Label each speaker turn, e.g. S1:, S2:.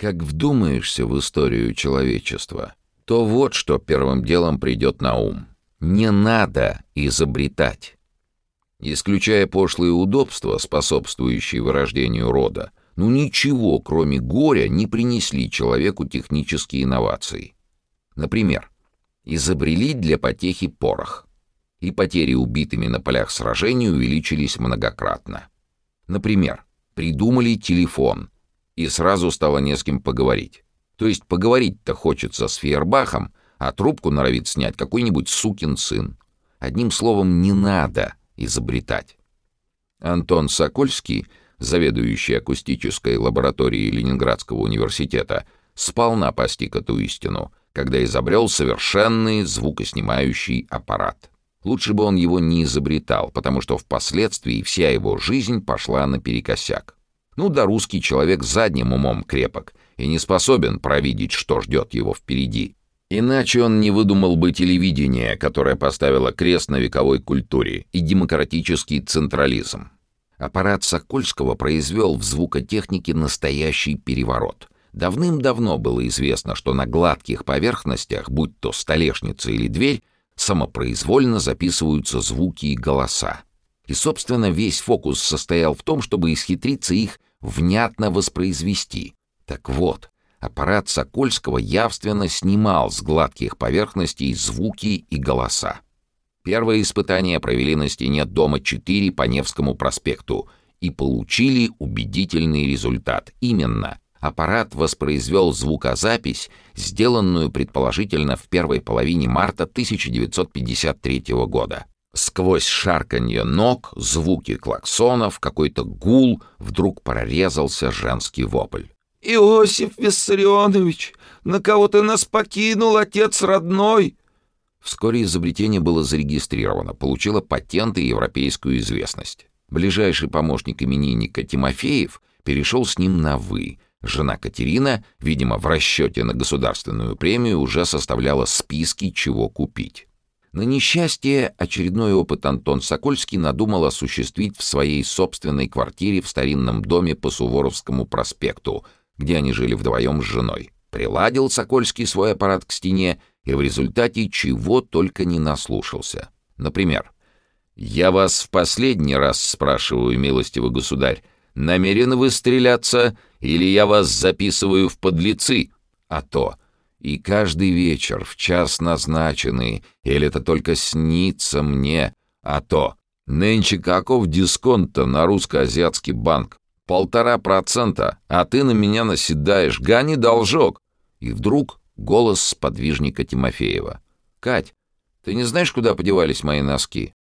S1: Как вдумаешься в историю человечества, то вот что первым делом придет на ум. Не надо изобретать. Исключая пошлые удобства, способствующие вырождению рода, ну ничего, кроме горя, не принесли человеку технические инновации. Например, изобрели для потехи порох, и потери убитыми на полях сражений увеличились многократно. Например, придумали телефон, и сразу стало не с кем поговорить. То есть поговорить-то хочется с Фейербахом, а трубку норовит снять какой-нибудь сукин сын. Одним словом, не надо изобретать. Антон Сокольский, заведующий акустической лабораторией Ленинградского университета, сполна постиг эту истину, когда изобрел совершенный звукоснимающий аппарат. Лучше бы он его не изобретал, потому что впоследствии вся его жизнь пошла наперекосяк. Ну да русский человек задним умом крепок и не способен провидеть, что ждет его впереди. Иначе он не выдумал бы телевидение, которое поставило крест на вековой культуре, и демократический централизм. Аппарат Сокольского произвел в звукотехнике настоящий переворот. Давным-давно было известно, что на гладких поверхностях, будь то столешница или дверь, самопроизвольно записываются звуки и голоса. И, собственно, весь фокус состоял в том, чтобы исхитриться их внятно воспроизвести. Так вот, аппарат Сокольского явственно снимал с гладких поверхностей звуки и голоса. Первое испытание провели на стене дома 4 по Невскому проспекту и получили убедительный результат. Именно аппарат воспроизвел звукозапись, сделанную предположительно в первой половине марта 1953 года. Сквозь шарканье ног, звуки клаксонов, какой-то гул, вдруг прорезался женский вопль.
S2: «Иосиф Виссарионович, на кого ты нас покинул, отец родной?»
S1: Вскоре изобретение было зарегистрировано, получило патент и европейскую известность. Ближайший помощник именинника Тимофеев перешел с ним на «вы». Жена Катерина, видимо, в расчете на государственную премию уже составляла списки, чего купить. На несчастье очередной опыт Антон Сокольский надумал осуществить в своей собственной квартире в старинном доме по Суворовскому проспекту, где они жили вдвоем с женой. Приладил Сокольский свой аппарат к стене и в результате чего только не наслушался. Например, «Я вас в последний раз спрашиваю, милостивый государь, намерены вы стреляться или я вас записываю в подлецы?» А то и каждый вечер в час назначенный, или это только снится мне, а то нынче каков дисконт-то на русско-азиатский банк? Полтора процента, а ты на меня наседаешь, гони должок. И вдруг голос сподвижника Тимофеева. «Кать, ты не знаешь, куда подевались мои носки?»